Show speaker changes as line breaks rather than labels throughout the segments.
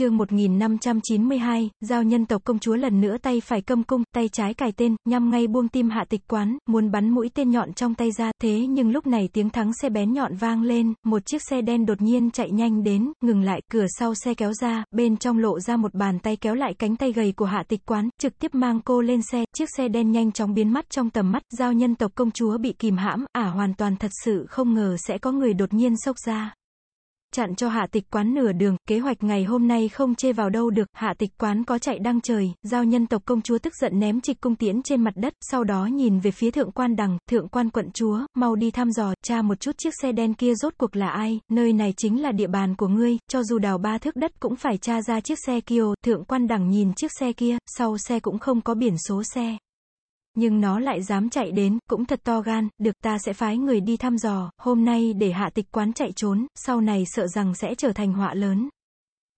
chương 1592, giao nhân tộc công chúa lần nữa tay phải cầm cung, tay trái cài tên, nhằm ngay buông tim hạ tịch quán, muốn bắn mũi tên nhọn trong tay ra, thế nhưng lúc này tiếng thắng xe bén nhọn vang lên, một chiếc xe đen đột nhiên chạy nhanh đến, ngừng lại, cửa sau xe kéo ra, bên trong lộ ra một bàn tay kéo lại cánh tay gầy của hạ tịch quán, trực tiếp mang cô lên xe, chiếc xe đen nhanh chóng biến mất trong tầm mắt, giao nhân tộc công chúa bị kìm hãm, ả hoàn toàn thật sự không ngờ sẽ có người đột nhiên sốc ra chặn cho hạ tịch quán nửa đường, kế hoạch ngày hôm nay không chê vào đâu được, hạ tịch quán có chạy đăng trời, giao nhân tộc công chúa tức giận ném trịch cung tiễn trên mặt đất, sau đó nhìn về phía thượng quan đằng, thượng quan quận chúa, mau đi thăm dò, tra một chút chiếc xe đen kia rốt cuộc là ai, nơi này chính là địa bàn của ngươi, cho dù đào ba thước đất cũng phải tra ra chiếc xe kia, thượng quan đằng nhìn chiếc xe kia, sau xe cũng không có biển số xe. Nhưng nó lại dám chạy đến, cũng thật to gan, được ta sẽ phái người đi thăm dò, hôm nay để hạ tịch quán chạy trốn, sau này sợ rằng sẽ trở thành họa lớn.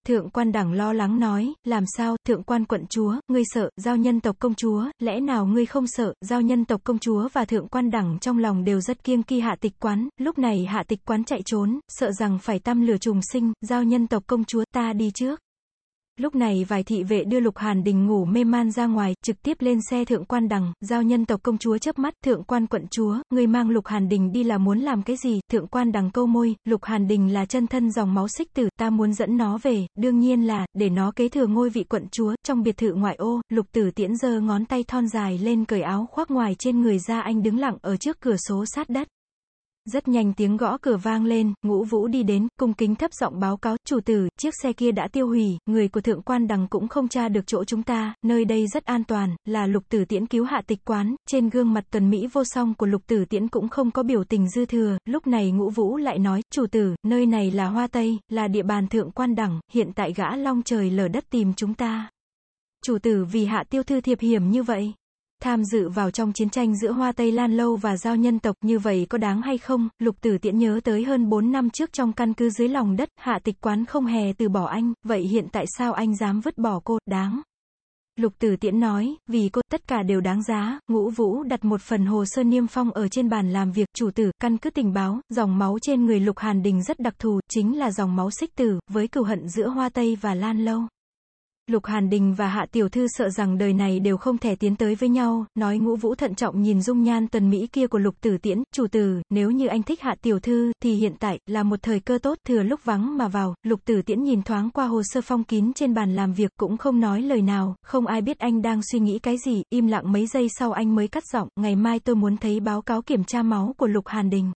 Thượng quan đẳng lo lắng nói, làm sao, thượng quan quận chúa, ngươi sợ, giao nhân tộc công chúa, lẽ nào ngươi không sợ, giao nhân tộc công chúa và thượng quan đẳng trong lòng đều rất kiêng kỳ hạ tịch quán, lúc này hạ tịch quán chạy trốn, sợ rằng phải tăm lửa trùng sinh, giao nhân tộc công chúa ta đi trước. Lúc này vài thị vệ đưa Lục Hàn Đình ngủ mê man ra ngoài, trực tiếp lên xe thượng quan đằng, giao nhân tộc công chúa chớp mắt, thượng quan quận chúa, người mang Lục Hàn Đình đi là muốn làm cái gì, thượng quan đằng câu môi, Lục Hàn Đình là chân thân dòng máu xích tử, ta muốn dẫn nó về, đương nhiên là, để nó kế thừa ngôi vị quận chúa, trong biệt thự ngoại ô, Lục tử tiễn giơ ngón tay thon dài lên cởi áo khoác ngoài trên người ra anh đứng lặng ở trước cửa số sát đất. Rất nhanh tiếng gõ cửa vang lên, ngũ vũ đi đến, cung kính thấp giọng báo cáo, chủ tử, chiếc xe kia đã tiêu hủy, người của thượng quan đằng cũng không tra được chỗ chúng ta, nơi đây rất an toàn, là lục tử tiễn cứu hạ tịch quán, trên gương mặt tuần Mỹ vô song của lục tử tiễn cũng không có biểu tình dư thừa, lúc này ngũ vũ lại nói, chủ tử, nơi này là Hoa Tây, là địa bàn thượng quan đẳng, hiện tại gã long trời lở đất tìm chúng ta. Chủ tử vì hạ tiêu thư thiệp hiểm như vậy tham dự vào trong chiến tranh giữa Hoa Tây Lan Lâu và giao nhân tộc như vậy có đáng hay không? Lục tử tiễn nhớ tới hơn 4 năm trước trong căn cứ dưới lòng đất, hạ tịch quán không hề từ bỏ anh, vậy hiện tại sao anh dám vứt bỏ cô, đáng. Lục tử tiễn nói, vì cô tất cả đều đáng giá, ngũ vũ đặt một phần hồ sơ niêm phong ở trên bàn làm việc, chủ tử, căn cứ tình báo, dòng máu trên người lục hàn đình rất đặc thù, chính là dòng máu xích tử, với cửu hận giữa Hoa Tây và Lan Lâu. Lục Hàn Đình và Hạ Tiểu Thư sợ rằng đời này đều không thể tiến tới với nhau, nói ngũ vũ thận trọng nhìn dung nhan tuần Mỹ kia của Lục Tử Tiễn, chủ tử, nếu như anh thích Hạ Tiểu Thư, thì hiện tại, là một thời cơ tốt, thừa lúc vắng mà vào, Lục Tử Tiễn nhìn thoáng qua hồ sơ phong kín trên bàn làm việc, cũng không nói lời nào, không ai biết anh đang suy nghĩ cái gì, im lặng mấy giây sau anh mới cắt giọng, ngày mai tôi muốn thấy báo cáo kiểm tra máu của Lục Hàn Đình.